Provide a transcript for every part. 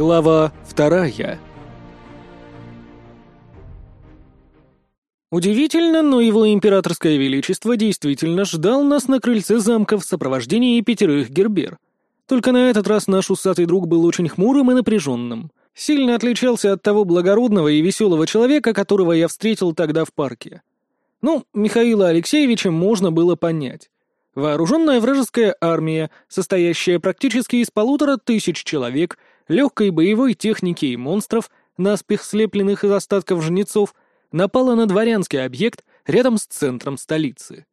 Глава вторая. Удивительно, но его императорское величество действительно ждал нас на крыльце замка в сопровождении пятерых гербер. Только на этот раз наш усатый друг был очень хмурым и напряженным. Сильно отличался от того благородного и веселого человека, которого я встретил тогда в парке. Ну, Михаила Алексеевича можно было понять. Вооруженная вражеская армия, состоящая практически из полутора тысяч человек, легкой боевой техники и монстров, наспех слепленных из остатков жнецов, напала на дворянский объект рядом с центром столицы.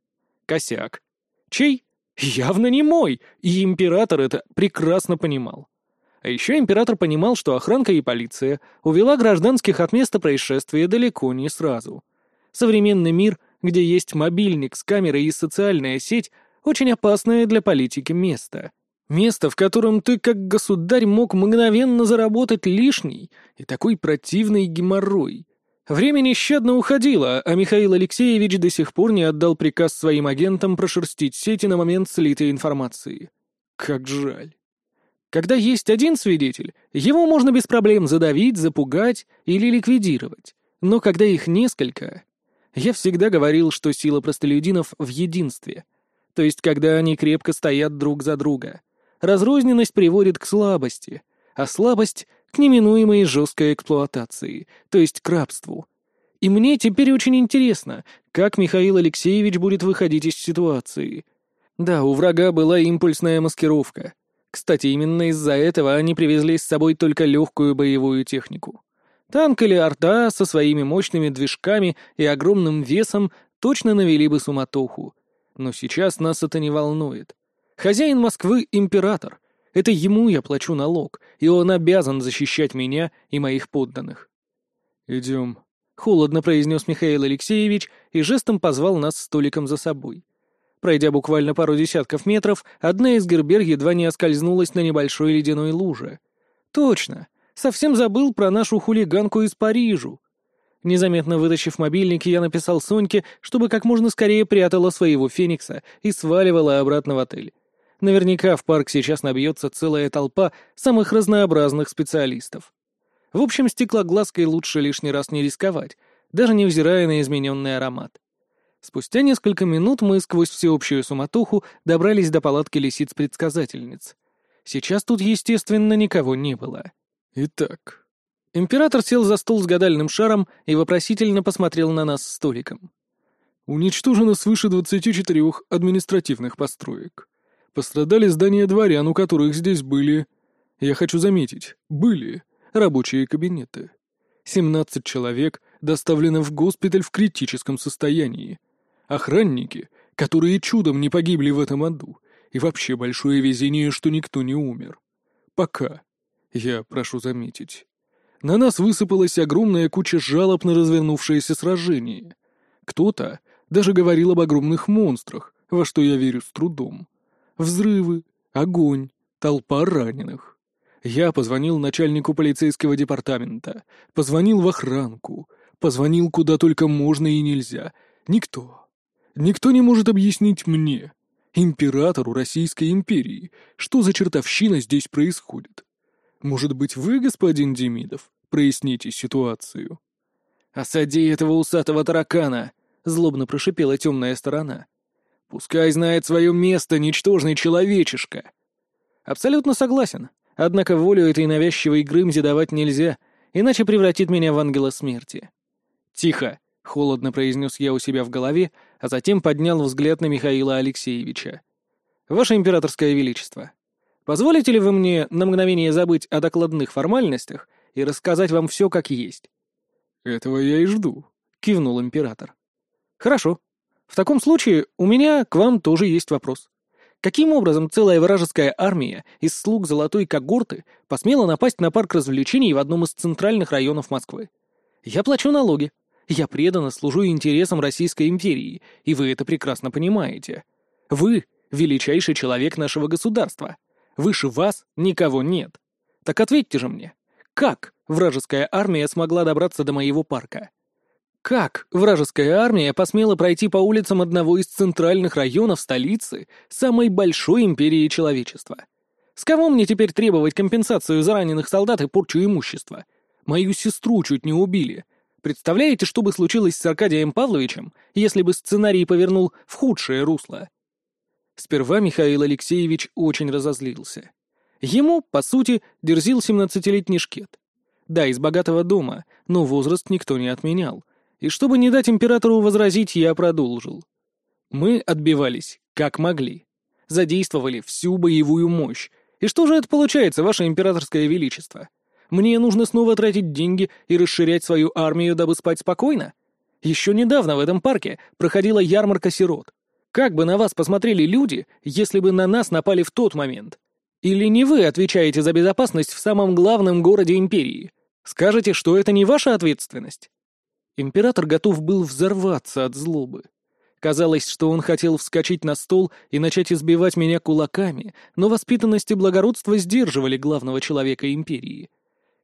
Косяк. Чей? Явно не мой, и император это прекрасно понимал. А еще император понимал, что охранка и полиция увела гражданских от места происшествия далеко не сразу. Современный мир, где есть мобильник с камерой и социальная сеть, очень опасное для политики место. Место, в котором ты, как государь, мог мгновенно заработать лишний и такой противный геморрой. Время нещадно уходило, а Михаил Алексеевич до сих пор не отдал приказ своим агентам прошерстить сети на момент слитой информации. Как жаль. Когда есть один свидетель, его можно без проблем задавить, запугать или ликвидировать. Но когда их несколько... Я всегда говорил, что сила простолюдинов в единстве. То есть, когда они крепко стоят друг за друга. Разрозненность приводит к слабости, а слабость к неминуемой жесткой эксплуатации, то есть к рабству. И мне теперь очень интересно, как Михаил Алексеевич будет выходить из ситуации. Да, у врага была импульсная маскировка. Кстати, именно из-за этого они привезли с собой только легкую боевую технику. Танк или арта со своими мощными движками и огромным весом точно навели бы суматоху. Но сейчас нас это не волнует. Хозяин Москвы — император, это ему я плачу налог, и он обязан защищать меня и моих подданных. «Идем», — холодно произнес Михаил Алексеевич и жестом позвал нас столиком за собой. Пройдя буквально пару десятков метров, одна из гербер едва не оскользнулась на небольшой ледяной луже. «Точно! Совсем забыл про нашу хулиганку из Парижу!» Незаметно вытащив мобильник, я написал Соньке, чтобы как можно скорее прятала своего Феникса и сваливала обратно в отель. Наверняка в парк сейчас набьется целая толпа самых разнообразных специалистов. В общем, стеклоглазкой лучше лишний раз не рисковать, даже невзирая на измененный аромат. Спустя несколько минут мы сквозь всеобщую суматоху добрались до палатки лисиц-предсказательниц. Сейчас тут, естественно, никого не было. Итак, император сел за стол с гадальным шаром и вопросительно посмотрел на нас столиком. Уничтожено свыше 24 административных построек. Пострадали здания дворян, у которых здесь были... Я хочу заметить, были рабочие кабинеты. 17 человек доставлены в госпиталь в критическом состоянии. Охранники, которые чудом не погибли в этом аду. И вообще большое везение, что никто не умер. Пока. Я прошу заметить. На нас высыпалась огромная куча жалоб на развернувшееся сражение. Кто-то даже говорил об огромных монстрах, во что я верю с трудом. Взрывы, огонь, толпа раненых. Я позвонил начальнику полицейского департамента, позвонил в охранку, позвонил куда только можно и нельзя. Никто. Никто не может объяснить мне, императору Российской империи, что за чертовщина здесь происходит. Может быть, вы, господин Демидов, проясните ситуацию? «Осади этого усатого таракана!» — злобно прошипела темная сторона. Пускай знает свое место, ничтожный человечишка. Абсолютно согласен. Однако волю этой навязчивой Грымзе давать нельзя, иначе превратит меня в ангела смерти. «Тихо!» — холодно произнес я у себя в голове, а затем поднял взгляд на Михаила Алексеевича. «Ваше императорское величество, позволите ли вы мне на мгновение забыть о докладных формальностях и рассказать вам все как есть?» «Этого я и жду», — кивнул император. «Хорошо», в таком случае у меня к вам тоже есть вопрос. Каким образом целая вражеская армия из слуг золотой когорты посмела напасть на парк развлечений в одном из центральных районов Москвы? Я плачу налоги. Я преданно служу интересам Российской империи, и вы это прекрасно понимаете. Вы — величайший человек нашего государства. Выше вас никого нет. Так ответьте же мне, как вражеская армия смогла добраться до моего парка? Как вражеская армия посмела пройти по улицам одного из центральных районов столицы самой большой империи человечества? С кого мне теперь требовать компенсацию за раненых солдат и порчу имущества? Мою сестру чуть не убили. Представляете, что бы случилось с Аркадием Павловичем, если бы сценарий повернул в худшее русло? Сперва Михаил Алексеевич очень разозлился. Ему, по сути, дерзил семнадцатилетний шкет. Да, из богатого дома, но возраст никто не отменял. И чтобы не дать императору возразить, я продолжил. Мы отбивались, как могли. Задействовали всю боевую мощь. И что же это получается, ваше императорское величество? Мне нужно снова тратить деньги и расширять свою армию, дабы спать спокойно? Еще недавно в этом парке проходила ярмарка сирот. Как бы на вас посмотрели люди, если бы на нас напали в тот момент? Или не вы отвечаете за безопасность в самом главном городе империи? Скажете, что это не ваша ответственность? Император готов был взорваться от злобы. Казалось, что он хотел вскочить на стол и начать избивать меня кулаками, но воспитанность и благородство сдерживали главного человека империи.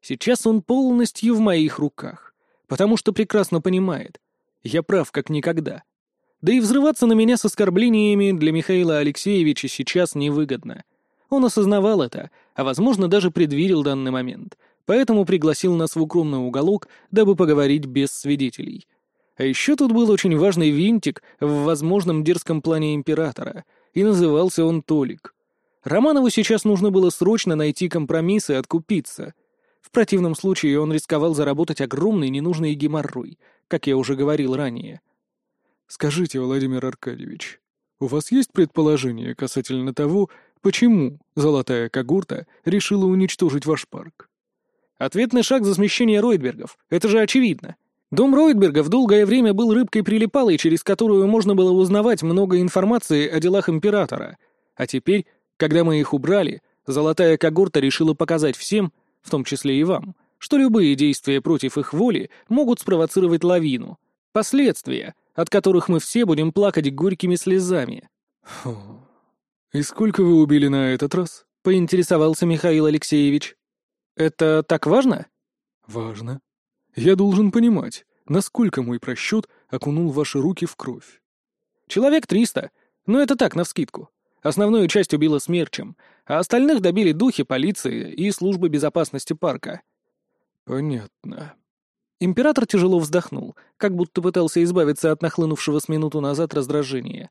Сейчас он полностью в моих руках, потому что прекрасно понимает, я прав как никогда. Да и взрываться на меня с оскорблениями для Михаила Алексеевича сейчас невыгодно. Он осознавал это, а, возможно, даже предвидел данный момент — поэтому пригласил нас в укромный уголок, дабы поговорить без свидетелей. А еще тут был очень важный винтик в возможном дерзком плане императора, и назывался он Толик. Романову сейчас нужно было срочно найти компромисс и откупиться. В противном случае он рисковал заработать огромный ненужный геморрой, как я уже говорил ранее. «Скажите, Владимир Аркадьевич, у вас есть предположение касательно того, почему золотая когорта решила уничтожить ваш парк?» Ответный шаг за смещение Ройтбергов. Это же очевидно. Дом Ройтбергов долгое время был рыбкой прилипалой, через которую можно было узнавать много информации о делах императора. А теперь, когда мы их убрали, золотая когорта решила показать всем, в том числе и вам, что любые действия против их воли могут спровоцировать лавину. Последствия, от которых мы все будем плакать горькими слезами. Фу. «И сколько вы убили на этот раз?» — поинтересовался Михаил Алексеевич. Это так важно? Важно. Я должен понимать, насколько мой просчет окунул ваши руки в кровь. Человек триста. Но это так, навскидку. Основную часть убила смерчем, а остальных добили духи полиции и службы безопасности парка. Понятно. Император тяжело вздохнул, как будто пытался избавиться от нахлынувшего с минуту назад раздражения.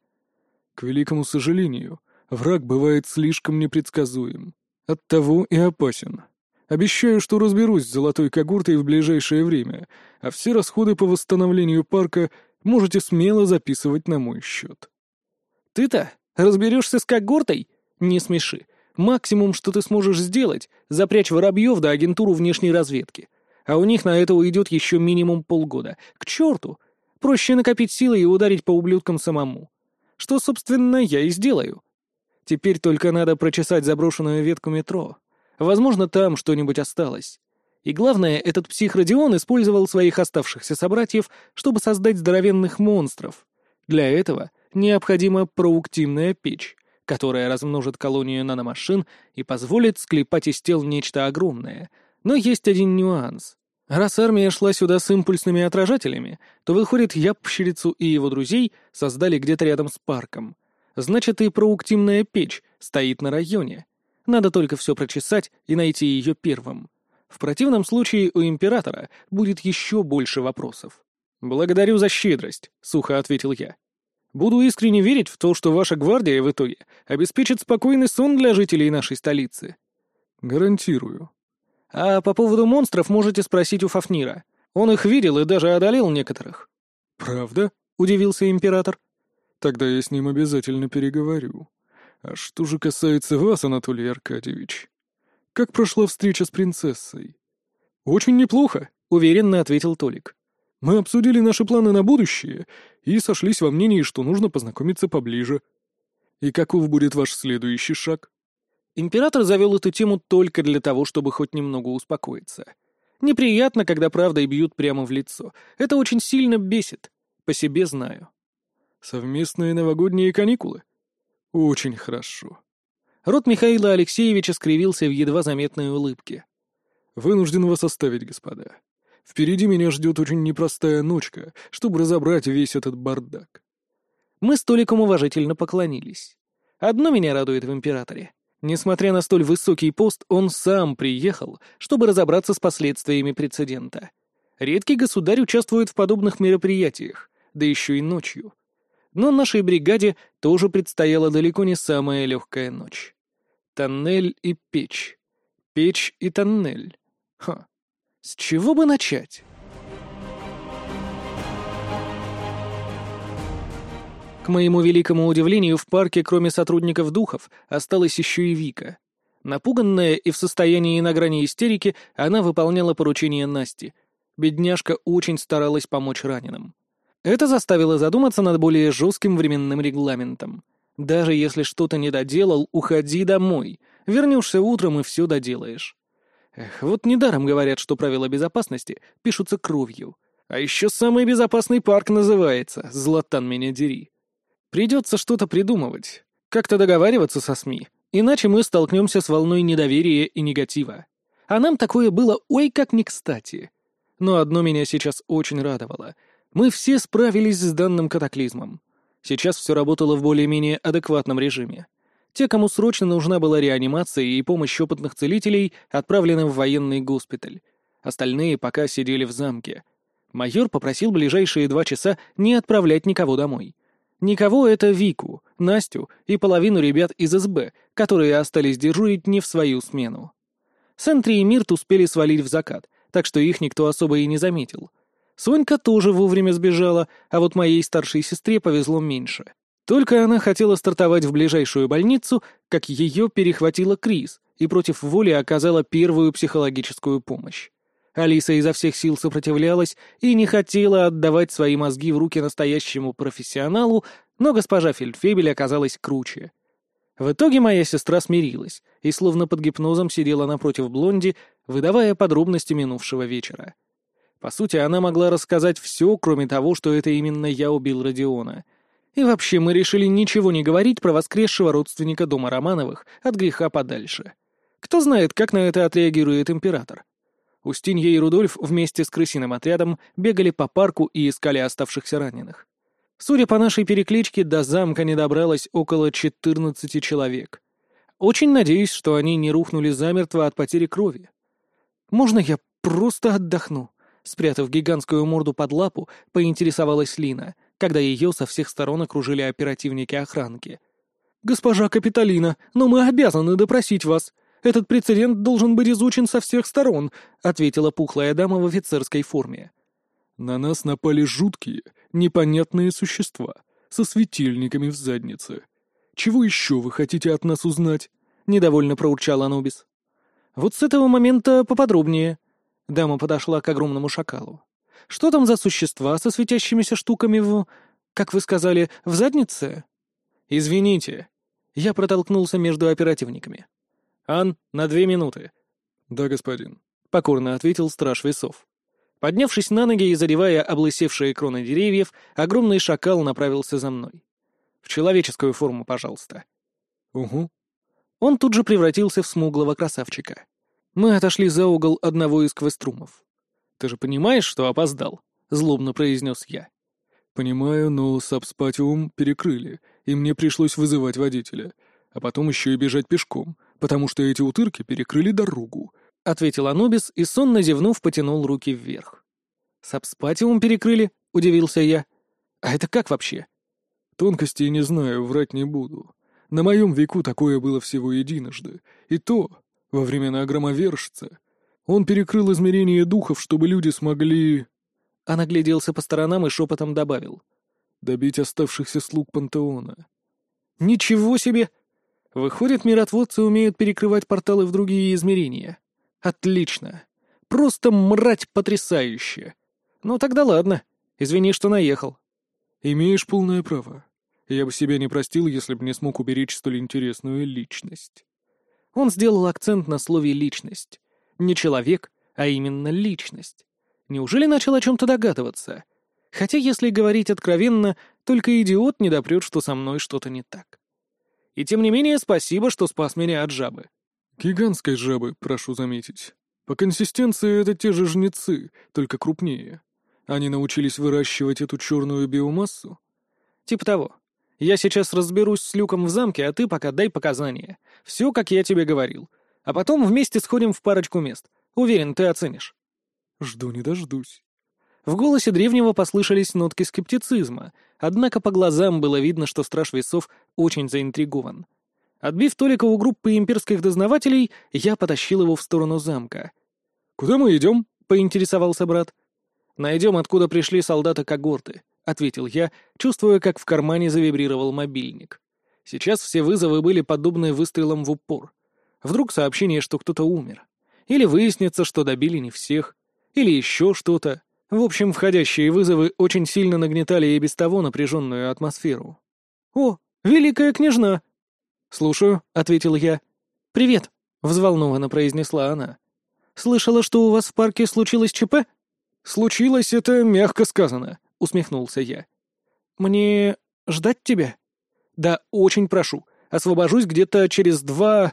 К великому сожалению, враг бывает слишком непредсказуем. Оттого и опасен. Обещаю, что разберусь с золотой когортой в ближайшее время, а все расходы по восстановлению парка можете смело записывать на мой счет. Ты-то разберешься с когортой? Не смеши. Максимум, что ты сможешь сделать, запрячь воробьев до агентуру внешней разведки. А у них на это уйдет еще минимум полгода. К черту! Проще накопить силы и ударить по ублюдкам самому. Что, собственно, я и сделаю. Теперь только надо прочесать заброшенную ветку метро. Возможно, там что-нибудь осталось. И главное, этот псих Родион использовал своих оставшихся собратьев, чтобы создать здоровенных монстров. Для этого необходима проуктивная печь, которая размножит колонию наномашин и позволит склепать из тел нечто огромное. Но есть один нюанс. Раз армия шла сюда с импульсными отражателями, то, выходит, япщерицу и его друзей создали где-то рядом с парком. Значит, и проуктивная печь стоит на районе. Надо только все прочесать и найти ее первым. В противном случае у императора будет еще больше вопросов. «Благодарю за щедрость», — сухо ответил я. «Буду искренне верить в то, что ваша гвардия в итоге обеспечит спокойный сон для жителей нашей столицы». «Гарантирую». «А по поводу монстров можете спросить у Фафнира. Он их видел и даже одолел некоторых». «Правда?» — удивился император. «Тогда я с ним обязательно переговорю». А что же касается вас, Анатолий Аркадьевич? Как прошла встреча с принцессой? Очень неплохо, уверенно ответил Толик. Мы обсудили наши планы на будущее и сошлись во мнении, что нужно познакомиться поближе. И каков будет ваш следующий шаг? Император завел эту тему только для того, чтобы хоть немного успокоиться. Неприятно, когда правдой бьют прямо в лицо. Это очень сильно бесит. По себе знаю. Совместные новогодние каникулы? «Очень хорошо». Рот Михаила Алексеевича скривился в едва заметной улыбке. «Вынужден вас оставить, господа. Впереди меня ждет очень непростая ночка, чтобы разобрать весь этот бардак». Мы с Толиком уважительно поклонились. Одно меня радует в императоре. Несмотря на столь высокий пост, он сам приехал, чтобы разобраться с последствиями прецедента. Редкий государь участвует в подобных мероприятиях, да еще и ночью. Но нашей бригаде тоже предстояла далеко не самая легкая ночь. Тоннель и печь. Печь и тоннель. Ха. С чего бы начать? К моему великому удивлению, в парке, кроме сотрудников духов, осталась еще и Вика. Напуганная и в состоянии на грани истерики, она выполняла поручение Насти. Бедняжка очень старалась помочь раненым. Это заставило задуматься над более жестким временным регламентом. Даже если что-то не доделал, уходи домой. Вернешься утром и все доделаешь. Эх, вот недаром говорят, что правила безопасности пишутся кровью. А еще самый безопасный парк называется «Златан меня дери». Придется что-то придумывать, как-то договариваться со СМИ, иначе мы столкнемся с волной недоверия и негатива. А нам такое было ой как не кстати. Но одно меня сейчас очень радовало. Мы все справились с данным катаклизмом. Сейчас все работало в более-менее адекватном режиме. Те, кому срочно нужна была реанимация и помощь опытных целителей, отправлены в военный госпиталь. Остальные пока сидели в замке. Майор попросил ближайшие два часа не отправлять никого домой. Никого это Вику, Настю и половину ребят из СБ, которые остались дежурить не в свою смену. Сентри и Мирт успели свалить в закат, так что их никто особо и не заметил. Сонька тоже вовремя сбежала, а вот моей старшей сестре повезло меньше. Только она хотела стартовать в ближайшую больницу, как ее перехватила Крис и против воли оказала первую психологическую помощь. Алиса изо всех сил сопротивлялась и не хотела отдавать свои мозги в руки настоящему профессионалу, но госпожа Фельдфебель оказалась круче. В итоге моя сестра смирилась и словно под гипнозом сидела напротив Блонди, выдавая подробности минувшего вечера. По сути, она могла рассказать все, кроме того, что это именно я убил Родиона. И вообще, мы решили ничего не говорить про воскресшего родственника дома Романовых от греха подальше. Кто знает, как на это отреагирует император. Устинья и Рудольф вместе с крысиным отрядом бегали по парку и искали оставшихся раненых. Судя по нашей перекличке, до замка не добралось около 14 человек. Очень надеюсь, что они не рухнули замертво от потери крови. «Можно я просто отдохну?» Спрятав гигантскую морду под лапу, поинтересовалась Лина, когда ее со всех сторон окружили оперативники охранки. «Госпожа Капитолина, но мы обязаны допросить вас. Этот прецедент должен быть изучен со всех сторон», — ответила пухлая дама в офицерской форме. «На нас напали жуткие, непонятные существа со светильниками в заднице. Чего еще вы хотите от нас узнать?» — недовольно проурчал Анубис. «Вот с этого момента поподробнее». Дама подошла к огромному шакалу. «Что там за существа со светящимися штуками в... как вы сказали, в заднице?» «Извините». Я протолкнулся между оперативниками. «Ан, на две минуты». «Да, господин», — покорно ответил страж весов. Поднявшись на ноги и задевая облысевшие кроны деревьев, огромный шакал направился за мной. «В человеческую форму, пожалуйста». «Угу». Он тут же превратился в смуглого красавчика. Мы отошли за угол одного из квеструмов. «Ты же понимаешь, что опоздал?» — злобно произнес я. «Понимаю, но сабспатиум перекрыли, и мне пришлось вызывать водителя, а потом еще и бежать пешком, потому что эти утырки перекрыли дорогу», — ответил Анубис и, сонно зевнув, потянул руки вверх. «Сабспатиум перекрыли?» — удивился я. «А это как вообще?» «Тонкостей не знаю, врать не буду. На моем веку такое было всего единожды. И то, во времена громовержца. Он перекрыл измерение духов, чтобы люди смогли...» Он огляделся по сторонам и шепотом добавил. «Добить оставшихся слуг пантеона». «Ничего себе!» Выходит, миротворцы умеют перекрывать порталы в другие измерения. Отлично. Просто мрать потрясающе. Ну тогда ладно. Извини, что наехал. Имеешь полное право. Я бы себя не простил, если бы не смог уберечь столь интересную личность. Он сделал акцент на слове «личность». Не человек, а именно личность. Неужели начал о чем-то догадываться? Хотя, если говорить откровенно, только идиот не допрет, что со мной что-то не так. И тем не менее, спасибо, что спас меня от жабы. Гигантской жабы, прошу заметить. По консистенции это те же жнецы, только крупнее. Они научились выращивать эту черную биомассу? Типа того. Я сейчас разберусь с Люком в замке, а ты пока дай показания. Все, как я тебе говорил. А потом вместе сходим в парочку мест. Уверен, ты оценишь». «Жду не дождусь». В голосе древнего послышались нотки скептицизма, однако по глазам было видно, что страж весов очень заинтригован. Отбив Толика у группы имперских дознавателей, я потащил его в сторону замка. «Куда мы идем?» — поинтересовался брат. «Найдем, откуда пришли солдаты когорты», — ответил я, чувствуя, как в кармане завибрировал мобильник. Сейчас все вызовы были подобны выстрелам в упор. Вдруг сообщение, что кто-то умер. Или выяснится, что добили не всех. Или еще что-то. В общем, входящие вызовы очень сильно нагнетали и без того напряженную атмосферу. «О, великая княжна!» «Слушаю», — ответил я. «Привет», — взволнованно произнесла она. «Слышала, что у вас в парке случилось ЧП?» «Случилось это мягко сказано», — усмехнулся я. «Мне ждать тебя?» «Да, очень прошу. Освобожусь где-то через два...»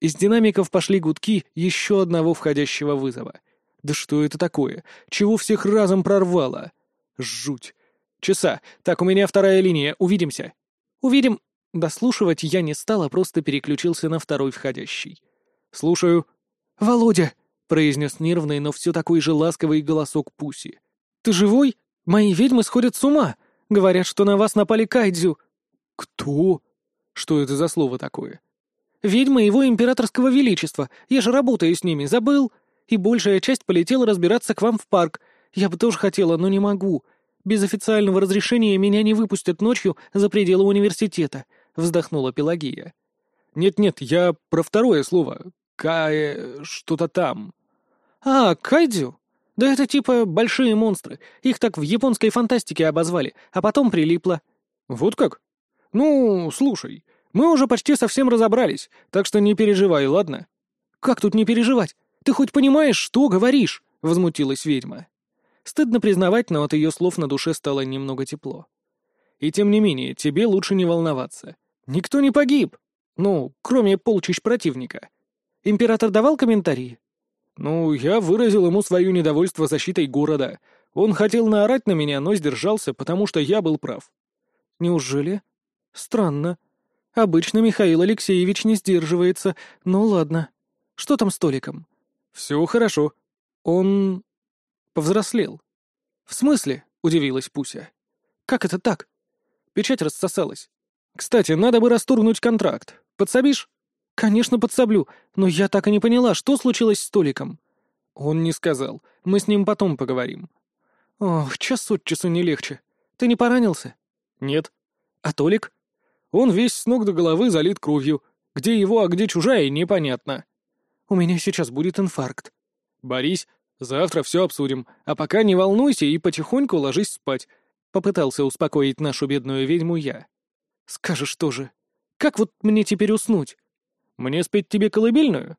Из динамиков пошли гудки еще одного входящего вызова. Да что это такое? Чего всех разом прорвало? Жуть. Часа. Так, у меня вторая линия. Увидимся. Увидим. Дослушивать я не стал, а просто переключился на второй входящий. Слушаю. Володя, произнес нервный, но все такой же ласковый голосок Пуси. Ты живой? Мои ведьмы сходят с ума. Говорят, что на вас напали кайдзю. Кто? Что это за слово такое? Ведьмы его императорского величества. Я же работаю с ними, забыл? и большая часть полетела разбираться к вам в парк. Я бы тоже хотела, но не могу. Без официального разрешения меня не выпустят ночью за пределы университета», — вздохнула Пелагия. «Нет-нет, я про второе слово. Кае... что-то там». «А, кайдзю? Да это типа большие монстры. Их так в японской фантастике обозвали, а потом прилипло». «Вот как? Ну, слушай, мы уже почти совсем разобрались, так что не переживай, ладно?» «Как тут не переживать? «Ты хоть понимаешь, что говоришь?» — возмутилась ведьма. Стыдно признавать, но от ее слов на душе стало немного тепло. «И тем не менее, тебе лучше не волноваться. Никто не погиб. Ну, кроме полчищ противника. Император давал комментарии?» «Ну, я выразил ему свое недовольство защитой города. Он хотел наорать на меня, но сдержался, потому что я был прав». «Неужели? Странно. Обычно Михаил Алексеевич не сдерживается. Ну ладно. Что там с Толиком? «Все хорошо. Он... повзрослел». «В смысле?» — удивилась Пуся. «Как это так?» Печать рассосалась. «Кстати, надо бы расторгнуть контракт. Подсобишь?» «Конечно, подсоблю, но я так и не поняла, что случилось с Толиком». «Он не сказал. Мы с ним потом поговорим». «Ох, час от часу не легче. Ты не поранился?» «Нет». «А Толик?» «Он весь с ног до головы залит кровью. Где его, а где чужая, непонятно». У меня сейчас будет инфаркт». «Борись, завтра все обсудим, а пока не волнуйся и потихоньку ложись спать», — попытался успокоить нашу бедную ведьму я. «Скажешь тоже. Как вот мне теперь уснуть?» «Мне спеть тебе колыбельную?»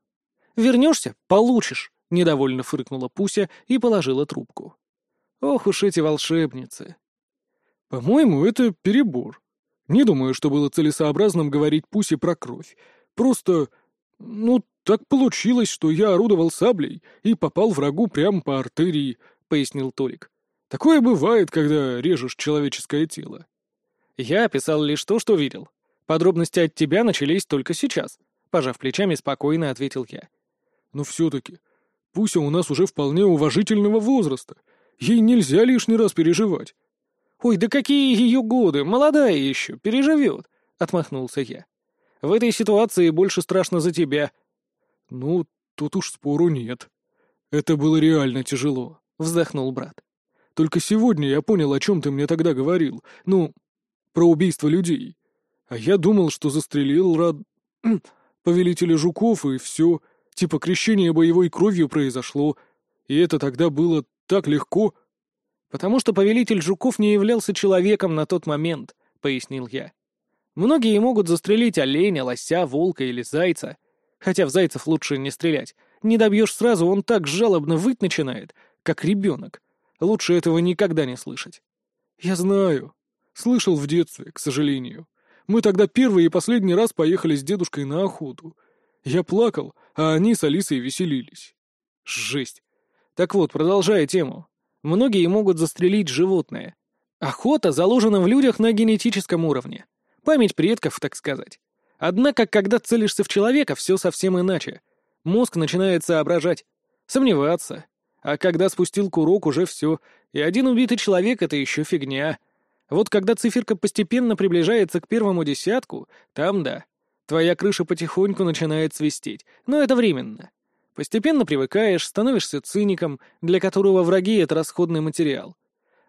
«Вернешься — получишь», — недовольно фыркнула Пуся и положила трубку. «Ох уж эти волшебницы!» «По-моему, это перебор. Не думаю, что было целесообразным говорить Пусе про кровь. Просто, ну, «Так получилось, что я орудовал саблей и попал врагу прямо по артерии», — пояснил Толик. «Такое бывает, когда режешь человеческое тело». «Я описал лишь то, что видел. Подробности от тебя начались только сейчас», — пожав плечами, спокойно ответил я. «Но все-таки, Пуся у нас уже вполне уважительного возраста. Ей нельзя лишний раз переживать». «Ой, да какие ее годы! Молодая еще, переживет!» — отмахнулся я. «В этой ситуации больше страшно за тебя». «Ну, тут уж спору нет. Это было реально тяжело», — вздохнул брат. «Только сегодня я понял, о чем ты мне тогда говорил. Ну, про убийство людей. А я думал, что застрелил рад... повелителя жуков, и все. Типа крещение боевой кровью произошло. И это тогда было так легко». «Потому что повелитель жуков не являлся человеком на тот момент», — пояснил я. «Многие могут застрелить оленя, лося, волка или зайца, Хотя в зайцев лучше не стрелять. Не добьешь сразу, он так жалобно выть начинает, как ребенок. Лучше этого никогда не слышать. Я знаю. Слышал в детстве, к сожалению. Мы тогда первый и последний раз поехали с дедушкой на охоту. Я плакал, а они с Алисой веселились. Жесть. Так вот, продолжая тему. Многие могут застрелить животное. Охота заложена в людях на генетическом уровне. Память предков, так сказать. Однако, когда целишься в человека, все совсем иначе. Мозг начинает соображать, сомневаться. А когда спустил курок, уже все. И один убитый человек — это еще фигня. Вот когда циферка постепенно приближается к первому десятку, там да. Твоя крыша потихоньку начинает свистеть, но это временно. Постепенно привыкаешь, становишься циником, для которого враги — это расходный материал.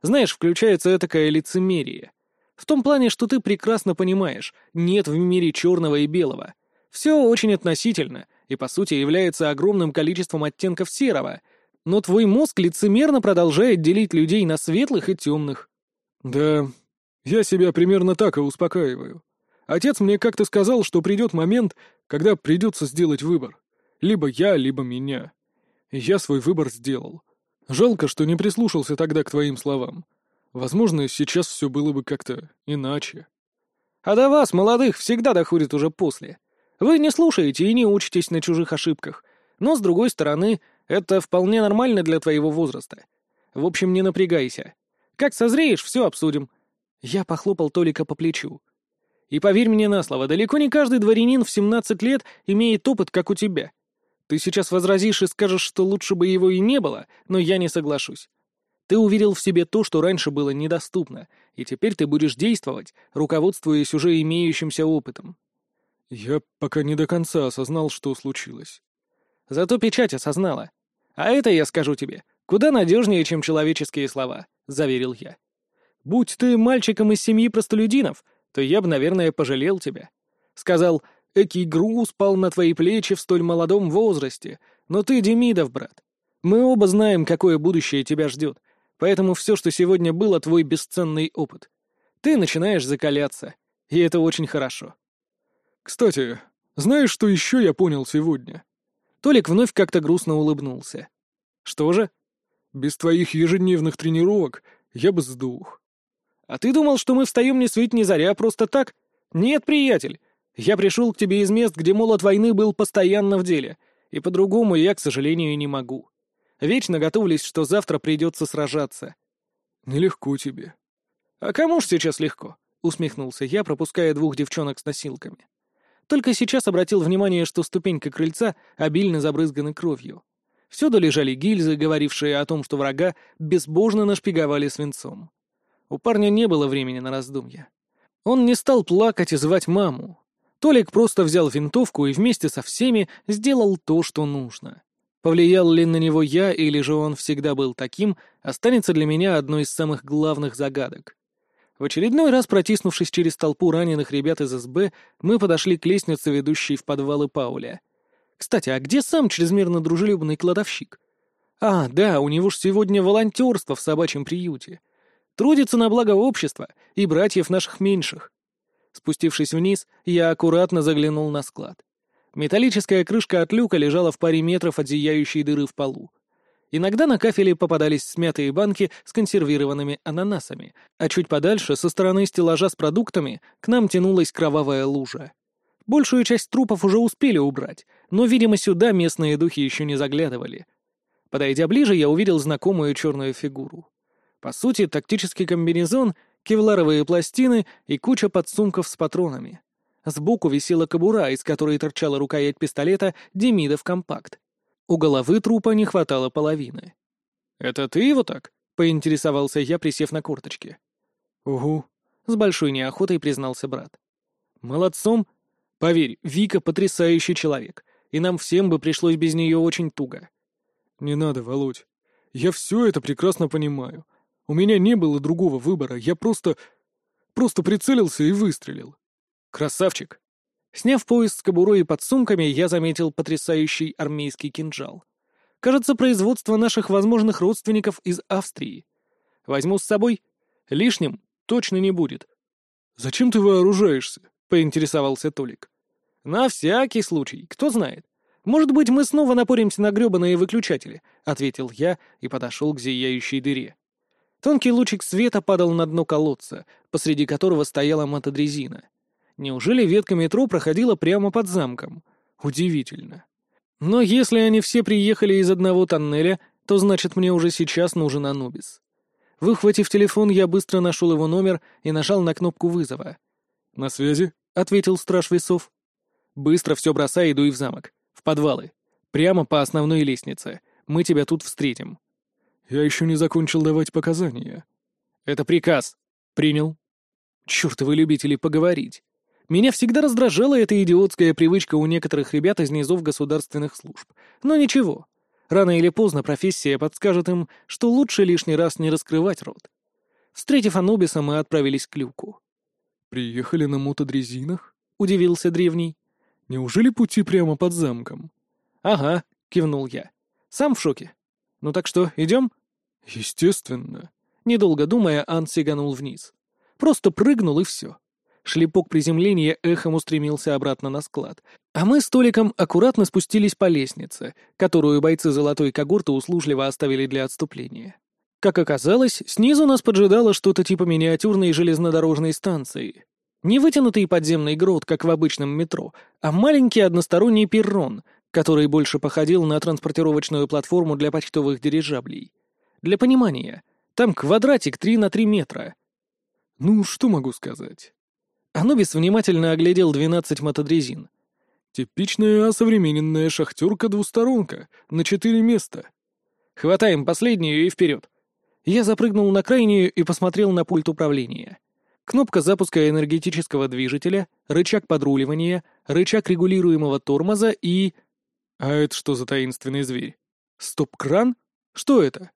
Знаешь, включается этакое лицемерие. В том плане, что ты прекрасно понимаешь, нет в мире черного и белого. Все очень относительно и, по сути, является огромным количеством оттенков серого, но твой мозг лицемерно продолжает делить людей на светлых и темных. Да, я себя примерно так и успокаиваю. Отец мне как-то сказал, что придет момент, когда придется сделать выбор. Либо я, либо меня. И я свой выбор сделал. Жалко, что не прислушался тогда к твоим словам. Возможно, сейчас все было бы как-то иначе. А до вас, молодых, всегда доходит уже после. Вы не слушаете и не учитесь на чужих ошибках. Но, с другой стороны, это вполне нормально для твоего возраста. В общем, не напрягайся. Как созреешь, все обсудим. Я похлопал Толика по плечу. И поверь мне на слово, далеко не каждый дворянин в 17 лет имеет опыт, как у тебя. Ты сейчас возразишь и скажешь, что лучше бы его и не было, но я не соглашусь. Ты уверил в себе то, что раньше было недоступно, и теперь ты будешь действовать, руководствуясь уже имеющимся опытом. Я пока не до конца осознал, что случилось. Зато печать осознала. А это, я скажу тебе, куда надежнее, чем человеческие слова, — заверил я. Будь ты мальчиком из семьи простолюдинов, то я бы, наверное, пожалел тебя. Сказал, экий груз пал на твои плечи в столь молодом возрасте, но ты Демидов, брат. Мы оба знаем, какое будущее тебя ждет, поэтому все, что сегодня было, твой бесценный опыт. Ты начинаешь закаляться, и это очень хорошо. Кстати, знаешь, что еще я понял сегодня? Толик вновь как-то грустно улыбнулся. Что же? Без твоих ежедневных тренировок я бы сдух. А ты думал, что мы встаем ни свет ни заря просто так? Нет, приятель. Я пришел к тебе из мест, где молот войны был постоянно в деле, и по-другому я, к сожалению, не могу. Вечно готовлюсь, что завтра придется сражаться. Нелегко тебе. А кому ж сейчас легко? Усмехнулся я, пропуская двух девчонок с носилками. Только сейчас обратил внимание, что ступенька крыльца обильно забрызганы кровью. Всюду лежали гильзы, говорившие о том, что врага безбожно нашпиговали свинцом. У парня не было времени на раздумья. Он не стал плакать и звать маму. Толик просто взял винтовку и вместе со всеми сделал то, что нужно. Повлиял ли на него я, или же он всегда был таким, останется для меня одной из самых главных загадок. В очередной раз, протиснувшись через толпу раненых ребят из СБ, мы подошли к лестнице, ведущей в подвалы Пауля. Кстати, а где сам чрезмерно дружелюбный кладовщик? А, да, у него ж сегодня волонтерство в собачьем приюте. Трудится на благо общества и братьев наших меньших. Спустившись вниз, я аккуратно заглянул на склад. Металлическая крышка от люка лежала в паре метров от зияющей дыры в полу. Иногда на кафеле попадались смятые банки с консервированными ананасами, а чуть подальше, со стороны стеллажа с продуктами, к нам тянулась кровавая лужа. Большую часть трупов уже успели убрать, но, видимо, сюда местные духи еще не заглядывали. Подойдя ближе, я увидел знакомую черную фигуру. По сути, тактический комбинезон, кевларовые пластины и куча подсумков с патронами. Сбоку висела кобура, из которой торчала рукоять пистолета Демидов компакт. У головы трупа не хватало половины. «Это ты его так?» — поинтересовался я, присев на курточке. «Угу», — с большой неохотой признался брат. «Молодцом. Поверь, Вика — потрясающий человек, и нам всем бы пришлось без нее очень туго». «Не надо, Володь. Я все это прекрасно понимаю. У меня не было другого выбора, я просто... просто прицелился и выстрелил. Красавчик. Сняв пояс с кобурой и подсумками, я заметил потрясающий армейский кинжал. Кажется, производство наших возможных родственников из Австрии. Возьму с собой. Лишним точно не будет. «Зачем ты вооружаешься?» — поинтересовался Толик. «На всякий случай, кто знает. Может быть, мы снова напоримся на гребаные выключатели», — ответил я и подошел к зияющей дыре. Тонкий лучик света падал на дно колодца, посреди которого стояла мотодрезина. Неужели ветка метро проходила прямо под замком? Удивительно. Но если они все приехали из одного тоннеля, то значит мне уже сейчас нужен Анубис. Выхватив телефон, я быстро нашел его номер и нажал на кнопку вызова. «На связи?» — ответил страж весов. «Быстро все бросай, иду и в замок. В подвалы. Прямо по основной лестнице. Мы тебя тут встретим». «Я еще не закончил давать показания». «Это приказ. Принял». Чёртовы любители поговорить. Меня всегда раздражала эта идиотская привычка у некоторых ребят из низов государственных служб. Но ничего. Рано или поздно профессия подскажет им, что лучше лишний раз не раскрывать рот. Встретив Анубиса, мы отправились к люку. «Приехали на мотодрезинах?» — удивился древний. «Неужели пути прямо под замком?» «Ага», — кивнул я. «Сам в шоке. Ну так что, идем?» «Естественно». Недолго думая, Ан сиганул вниз. Просто прыгнул и все. Шлепок приземления эхом устремился обратно на склад, а мы с Толиком аккуратно спустились по лестнице, которую бойцы золотой когорты услужливо оставили для отступления. Как оказалось, снизу нас поджидало что-то типа миниатюрной железнодорожной станции. Не вытянутый подземный грот, как в обычном метро, а маленький односторонний перрон, который больше походил на транспортировочную платформу для почтовых дирижаблей. Для понимания, там квадратик 3 на 3 метра. Ну, что могу сказать? Анубис внимательно оглядел двенадцать мотодрезин. Типичная осовремененная шахтерка-двусторонка на четыре места. Хватаем последнюю и вперед. Я запрыгнул на крайнюю и посмотрел на пульт управления. Кнопка запуска энергетического движителя, рычаг подруливания, рычаг регулируемого тормоза и... А это что за таинственный зверь? Стоп-кран? Что это?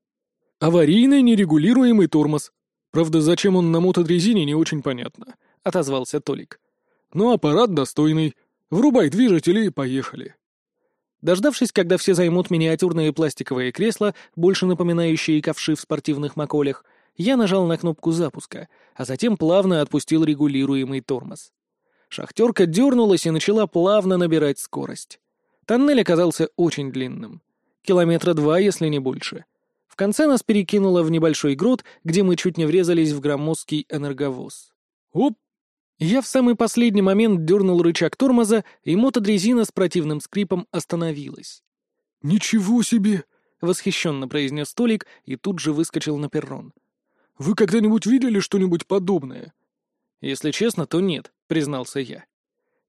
Аварийный нерегулируемый тормоз. Правда, зачем он на мотодрезине, не очень понятно. — отозвался Толик. «Ну, аппарат достойный. Врубай движители и поехали». Дождавшись, когда все займут миниатюрные пластиковые кресла, больше напоминающие ковши в спортивных маколях, я нажал на кнопку запуска, а затем плавно отпустил регулируемый тормоз. Шахтерка дернулась и начала плавно набирать скорость. Тоннель оказался очень длинным. Километра два, если не больше. В конце нас перекинуло в небольшой грот, где мы чуть не врезались в громоздкий энерговоз. «Оп!» Я в самый последний момент дернул рычаг тормоза, и мотодрезина с противным скрипом остановилась. «Ничего себе!» — восхищенно произнес Толик и тут же выскочил на перрон. «Вы когда-нибудь видели что-нибудь подобное?» «Если честно, то нет», — признался я.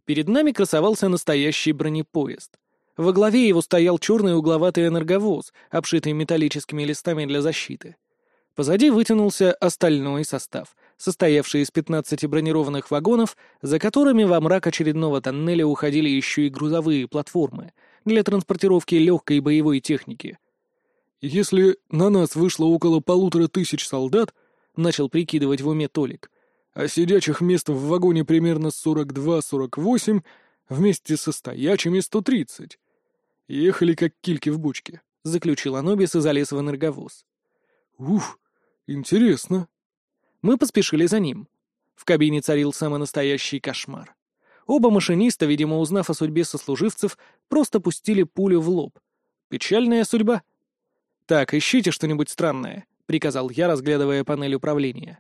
Перед нами красовался настоящий бронепоезд. Во главе его стоял черный угловатый энерговоз, обшитый металлическими листами для защиты. Позади вытянулся остальной состав, состоявший из 15 бронированных вагонов, за которыми во мрак очередного тоннеля уходили еще и грузовые платформы для транспортировки легкой боевой техники. «Если на нас вышло около полутора тысяч солдат», — начал прикидывать в уме Толик, «а сидячих мест в вагоне примерно 42-48, вместе со стоячими 130. Ехали как кильки в бочке», — заключил Анобис и залез в энерговоз. «Ух, интересно». Мы поспешили за ним. В кабине царил самый настоящий кошмар. Оба машиниста, видимо, узнав о судьбе сослуживцев, просто пустили пулю в лоб. Печальная судьба. «Так, ищите что-нибудь странное», — приказал я, разглядывая панель управления.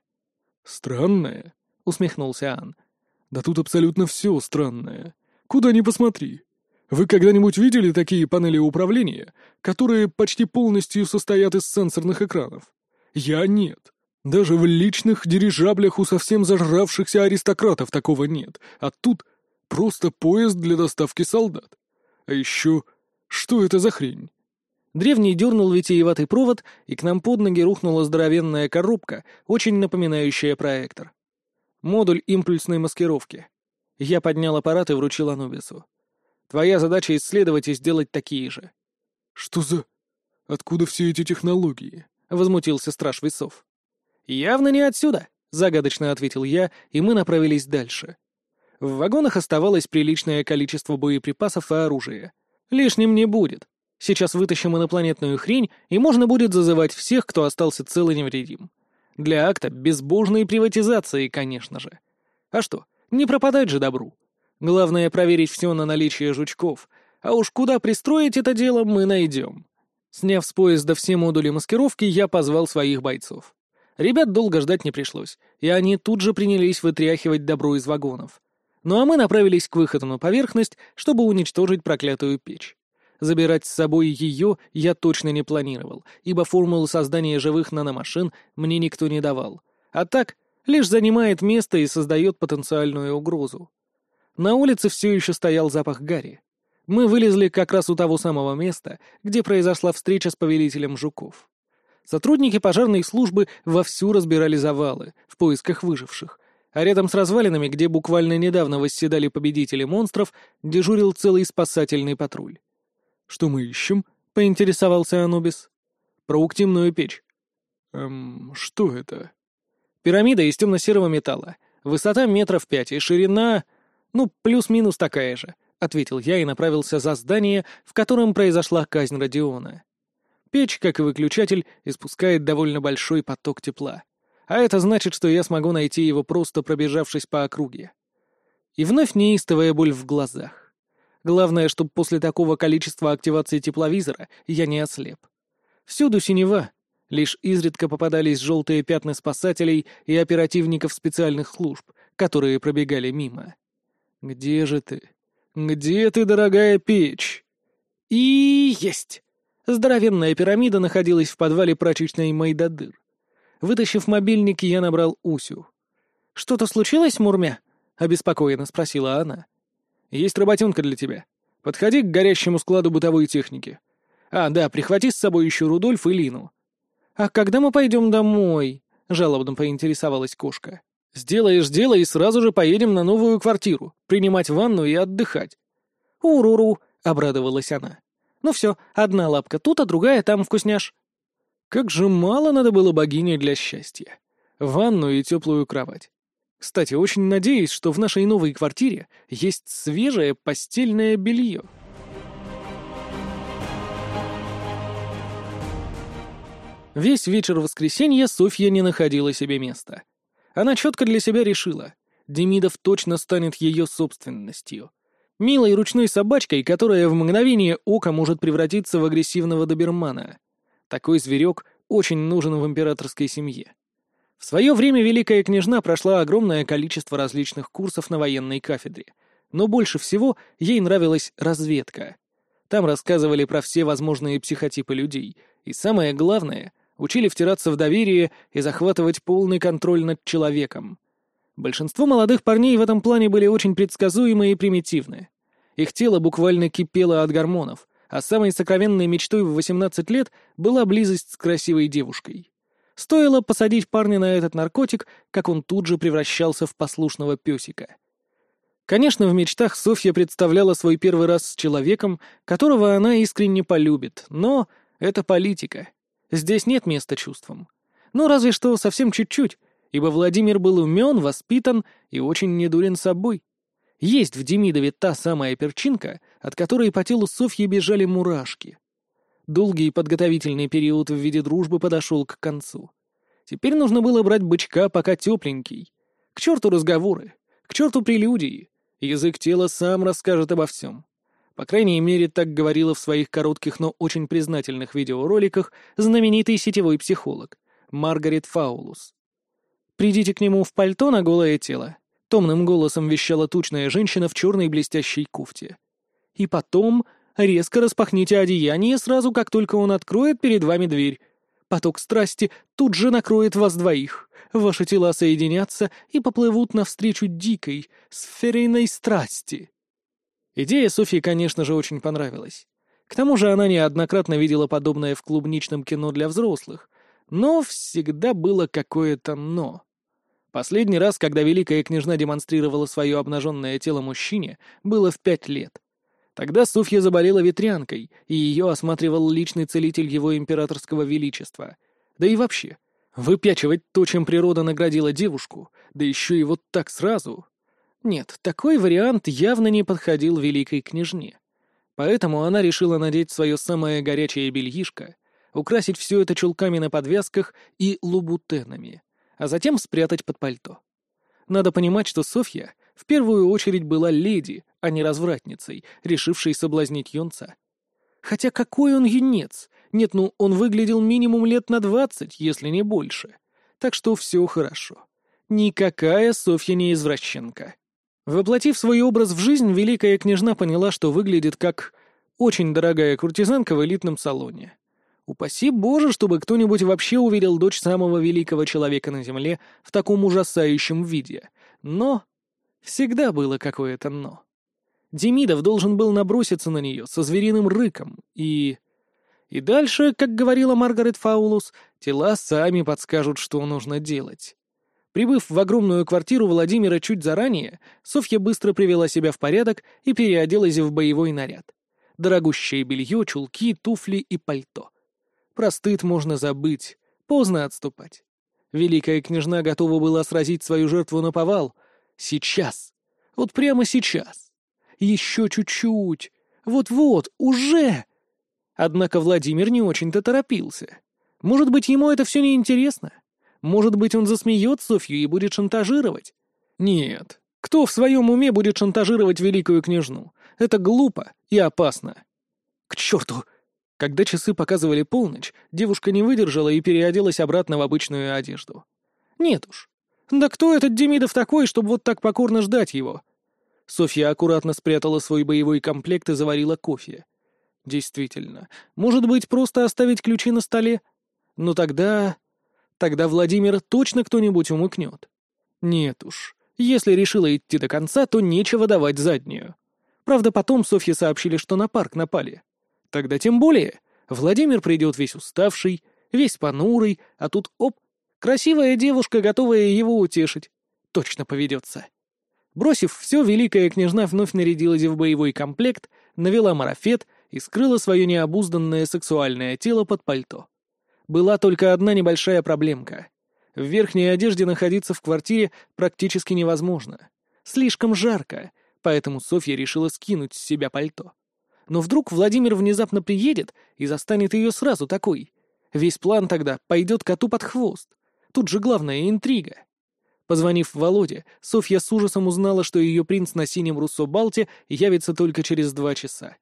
«Странное?» — усмехнулся Ан. «Да тут абсолютно все странное. Куда ни посмотри. Вы когда-нибудь видели такие панели управления, которые почти полностью состоят из сенсорных экранов? Я нет. Даже в личных дирижаблях у совсем зажравшихся аристократов такого нет, а тут просто поезд для доставки солдат. А еще, что это за хрень? Древний дернул витиеватый провод, и к нам под ноги рухнула здоровенная коробка, очень напоминающая проектор. Модуль импульсной маскировки. Я поднял аппарат и вручил Анубису. Твоя задача исследовать и сделать такие же. Что за... Откуда все эти технологии? Возмутился страж весов. Явно не отсюда, загадочно ответил я, и мы направились дальше. В вагонах оставалось приличное количество боеприпасов и оружия. Лишним не будет. Сейчас вытащим инопланетную хрень, и можно будет зазывать всех, кто остался цел и невредим. Для акта безбожной приватизации, конечно же. А что, не пропадать же добру. Главное проверить все на наличие жучков, а уж куда пристроить это дело мы найдем. Сняв с поезда все модули маскировки, я позвал своих бойцов. Ребят долго ждать не пришлось, и они тут же принялись вытряхивать добро из вагонов. Ну а мы направились к выходу на поверхность, чтобы уничтожить проклятую печь. Забирать с собой ее я точно не планировал, ибо формулу создания живых наномашин мне никто не давал. А так, Лишь занимает место и создает потенциальную угрозу. На улице все еще стоял запах гари. Мы вылезли как раз у того самого места, где произошла встреча с повелителем жуков. Сотрудники пожарной службы вовсю разбирали завалы в поисках выживших, а рядом с развалинами, где буквально недавно восседали победители монстров, дежурил целый спасательный патруль. «Что мы ищем?» — поинтересовался Анубис. «Проуктимную печь». «Эм, что это?» «Пирамида из темно-серого металла. Высота метров пять и ширина... Ну, плюс-минус такая же», — ответил я и направился за здание, в котором произошла казнь Родиона. Печь, как и выключатель, испускает довольно большой поток тепла. А это значит, что я смогу найти его, просто пробежавшись по округе. И вновь неистовая боль в глазах. Главное, чтобы после такого количества активации тепловизора я не ослеп. Всюду синева. Лишь изредка попадались желтые пятна спасателей и оперативников специальных служб, которые пробегали мимо. «Где же ты? Где ты, дорогая печь?» И есть! Здоровенная пирамида находилась в подвале прачечной Майдадыр. Вытащив мобильник, я набрал Усю. «Что-то случилось, Мурмя?» — обеспокоенно спросила она. «Есть работенка для тебя. Подходи к горящему складу бытовой техники. А, да, прихвати с собой еще Рудольф и Лину». «А когда мы пойдем домой?» — жалобно поинтересовалась кошка. «Сделаешь дело и сразу же поедем на новую квартиру, принимать ванну и отдыхать». «Уруру!» — обрадовалась она. Ну все, одна лапка тут, а другая там вкусняш. Как же мало надо было богине для счастья. Ванну и теплую кровать. Кстати, очень надеюсь, что в нашей новой квартире есть свежее постельное белье. Весь вечер воскресенья Софья не находила себе места. Она четко для себя решила. Демидов точно станет ее собственностью. Милой ручной собачкой, которая в мгновение ока может превратиться в агрессивного добермана. Такой зверек очень нужен в императорской семье. В свое время Великая Княжна прошла огромное количество различных курсов на военной кафедре, но больше всего ей нравилась разведка. Там рассказывали про все возможные психотипы людей, и самое главное, учили втираться в доверие и захватывать полный контроль над человеком. Большинство молодых парней в этом плане были очень предсказуемы и примитивны. Их тело буквально кипело от гормонов, а самой сокровенной мечтой в 18 лет была близость с красивой девушкой. Стоило посадить парня на этот наркотик, как он тут же превращался в послушного песика. Конечно, в мечтах Софья представляла свой первый раз с человеком, которого она искренне полюбит, но это политика. Здесь нет места чувствам. Ну, разве что совсем чуть-чуть, ибо Владимир был умен, воспитан и очень недурен собой. Есть в Демидове та самая перчинка, от которой по телу Софьи бежали мурашки. Долгий подготовительный период в виде дружбы подошел к концу. Теперь нужно было брать бычка пока тепленький. К черту разговоры, к черту прелюдии. Язык тела сам расскажет обо всем. По крайней мере, так говорила в своих коротких, но очень признательных видеороликах знаменитый сетевой психолог Маргарет Фаулус. Придите к нему в пальто на голое тело. Томным голосом вещала тучная женщина в черной блестящей кофте. И потом резко распахните одеяние сразу, как только он откроет перед вами дверь. Поток страсти тут же накроет вас двоих. Ваши тела соединятся и поплывут навстречу дикой, сферейной страсти. Идея Софии, конечно же, очень понравилась. К тому же она неоднократно видела подобное в клубничном кино для взрослых. Но всегда было какое-то «но». Последний раз, когда Великая Княжна демонстрировала свое обнаженное тело мужчине, было в пять лет. Тогда Софья заболела ветрянкой, и ее осматривал личный целитель его императорского величества. Да и вообще, выпячивать то, чем природа наградила девушку, да еще и вот так сразу... Нет, такой вариант явно не подходил Великой Княжне. Поэтому она решила надеть свое самое горячее бельишко, украсить все это чулками на подвязках и лубутенами а затем спрятать под пальто. Надо понимать, что Софья в первую очередь была леди, а не развратницей, решившей соблазнить юнца. Хотя какой он юнец? Нет, ну он выглядел минимум лет на двадцать, если не больше. Так что все хорошо. Никакая Софья не извращенка. Воплотив свой образ в жизнь, великая княжна поняла, что выглядит как очень дорогая куртизанка в элитном салоне. Упаси Боже, чтобы кто-нибудь вообще увидел дочь самого великого человека на Земле в таком ужасающем виде. Но всегда было какое-то «но». Демидов должен был наброситься на нее со звериным рыком и... И дальше, как говорила Маргарет Фаулус, тела сами подскажут, что нужно делать. Прибыв в огромную квартиру Владимира чуть заранее, Софья быстро привела себя в порядок и переоделась в боевой наряд. Дорогущее белье, чулки, туфли и пальто. Про стыд можно забыть, поздно отступать. Великая княжна готова была сразить свою жертву на повал. Сейчас. Вот прямо сейчас. Еще чуть-чуть. Вот-вот, уже. Однако Владимир не очень-то торопился. Может быть, ему это все неинтересно? Может быть, он засмеет Софью и будет шантажировать? Нет. Кто в своем уме будет шантажировать великую княжну? Это глупо и опасно. К черту! Когда часы показывали полночь, девушка не выдержала и переоделась обратно в обычную одежду. Нет уж. Да кто этот Демидов такой, чтобы вот так покорно ждать его? Софья аккуратно спрятала свой боевой комплект и заварила кофе. Действительно. Может быть, просто оставить ключи на столе? Но тогда... Тогда Владимир точно кто-нибудь умыкнет. Нет уж. Если решила идти до конца, то нечего давать заднюю. Правда, потом Софье сообщили, что на парк напали. Тогда тем более. Владимир придет весь уставший, весь понурый, а тут оп, красивая девушка, готовая его утешить. Точно поведется. Бросив все, великая княжна вновь нарядилась в боевой комплект, навела марафет и скрыла свое необузданное сексуальное тело под пальто. Была только одна небольшая проблемка. В верхней одежде находиться в квартире практически невозможно. Слишком жарко, поэтому Софья решила скинуть с себя пальто. Но вдруг Владимир внезапно приедет и застанет ее сразу такой. Весь план тогда пойдет коту под хвост. Тут же главная интрига. Позвонив Володе, Софья с ужасом узнала, что ее принц на синем руссо-балте явится только через два часа.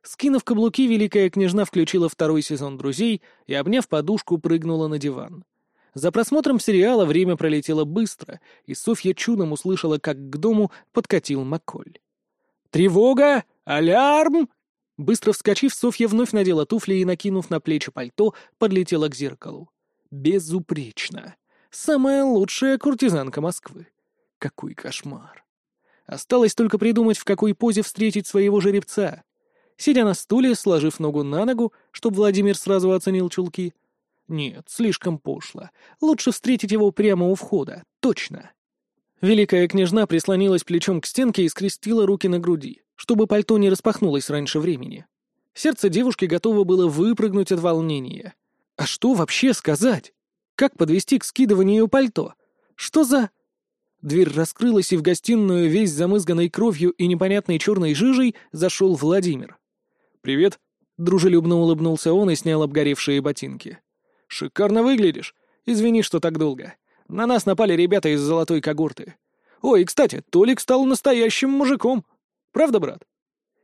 Скинув каблуки, великая княжна включила второй сезон «Друзей» и, обняв подушку, прыгнула на диван. За просмотром сериала время пролетело быстро, и Софья чудом услышала, как к дому подкатил Макколь. «Тревога! Алярм!» Быстро вскочив, Софья вновь надела туфли и, накинув на плечи пальто, подлетела к зеркалу. Безупречно. Самая лучшая куртизанка Москвы. Какой кошмар. Осталось только придумать, в какой позе встретить своего жеребца. Сидя на стуле, сложив ногу на ногу, чтобы Владимир сразу оценил чулки. Нет, слишком пошло. Лучше встретить его прямо у входа. Точно. Великая княжна прислонилась плечом к стенке и скрестила руки на груди, чтобы пальто не распахнулось раньше времени. Сердце девушки готово было выпрыгнуть от волнения. А что вообще сказать? Как подвести к скидыванию пальто? Что за... Дверь раскрылась, и в гостиную, весь замызганной кровью и непонятной черной жижей, зашел Владимир. «Привет», — дружелюбно улыбнулся он и снял обгоревшие ботинки. «Шикарно выглядишь. Извини, что так долго. На нас напали ребята из золотой когорты. Ой, кстати, Толик стал настоящим мужиком. Правда, брат?»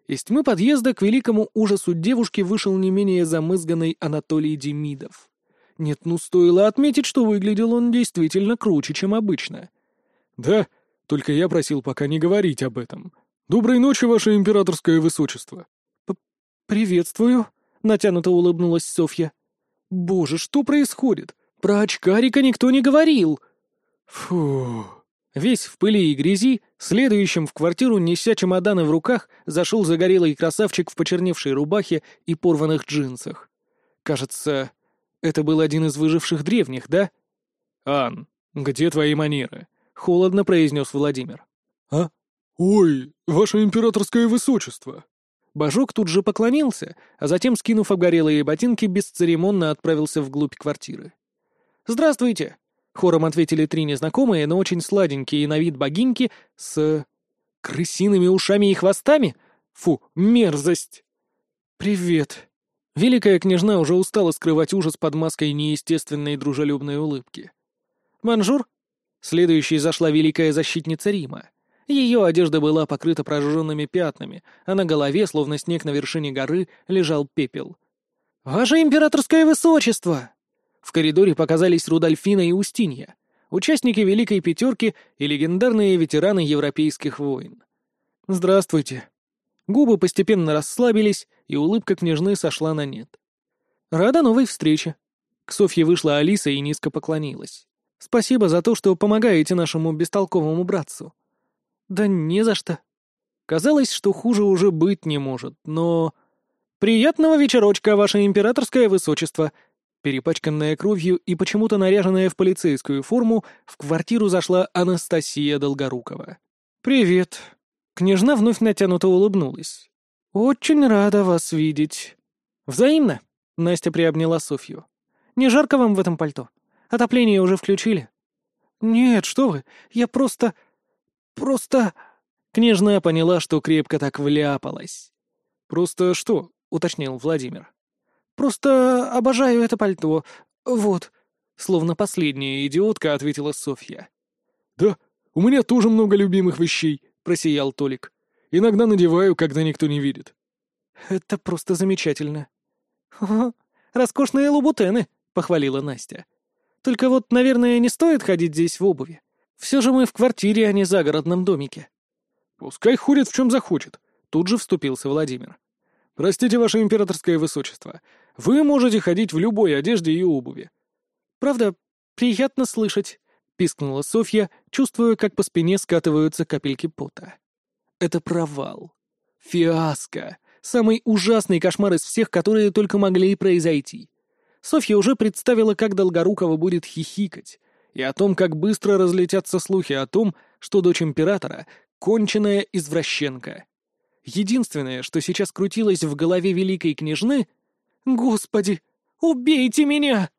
Из тьмы подъезда к великому ужасу девушки вышел не менее замызганный Анатолий Демидов. Нет, ну стоило отметить, что выглядел он действительно круче, чем обычно. «Да, только я просил пока не говорить об этом. Доброй ночи, ваше императорское высочество». «Приветствую», — натянуто улыбнулась Софья. «Боже, что происходит? Про очкарика никто не говорил!» «Фу...» Весь в пыли и грязи, следующим в квартиру, неся чемоданы в руках, зашел загорелый красавчик в почерневшей рубахе и порванных джинсах. Кажется, это был один из выживших древних, да? «Ан, где твои манеры?» — холодно произнес Владимир. «А? Ой, ваше императорское высочество!» Божок тут же поклонился, а затем, скинув обгорелые ботинки, бесцеремонно отправился вглубь квартиры. «Здравствуйте!» — хором ответили три незнакомые, но очень сладенькие на вид богиньки с... крысиными ушами и хвостами? Фу, мерзость! «Привет!» Великая княжна уже устала скрывать ужас под маской неестественной дружелюбной улыбки. «Манжур?» Следующей зашла великая защитница Рима. Ее одежда была покрыта прожженными пятнами, а на голове, словно снег на вершине горы, лежал пепел. «Ваше императорское высочество!» В коридоре показались Рудольфина и Устинья, участники Великой Пятерки и легендарные ветераны европейских войн. «Здравствуйте». Губы постепенно расслабились, и улыбка княжны сошла на нет. Рада новой встрече. К Софье вышла Алиса и низко поклонилась. Спасибо за то, что помогаете нашему бестолковому братцу. Да не за что. Казалось, что хуже уже быть не может, но... «Приятного вечерочка, ваше императорское высочество!» Перепачканная кровью и почему-то наряженная в полицейскую форму, в квартиру зашла Анастасия Долгорукова. «Привет!» Княжна вновь натянуто улыбнулась. «Очень рада вас видеть». «Взаимно!» — Настя приобняла Софью. «Не жарко вам в этом пальто? Отопление уже включили?» «Нет, что вы, я просто... просто...» Княжна поняла, что крепко так вляпалась. «Просто что?» — уточнил Владимир. «Просто обожаю это пальто. Вот». Словно последняя идиотка ответила Софья. «Да, у меня тоже много любимых вещей», — просиял Толик. «Иногда надеваю, когда никто не видит». «Это просто замечательно». «Ага, роскошные лабутены», — похвалила Настя. «Только вот, наверное, не стоит ходить здесь в обуви. Все же мы в квартире, а не загородном домике». «Пускай ходит в чем захочет», — тут же вступился Владимир. «Простите, ваше императорское высочество, вы можете ходить в любой одежде и обуви». «Правда, приятно слышать», — пискнула Софья, чувствуя, как по спине скатываются капельки пота. «Это провал. Фиаско. Самый ужасный кошмар из всех, которые только могли произойти. Софья уже представила, как Долгорукова будет хихикать, и о том, как быстро разлетятся слухи о том, что дочь императора — конченая извращенка. Единственное, что сейчас крутилось в голове великой княжны — «Господи, убейте меня!»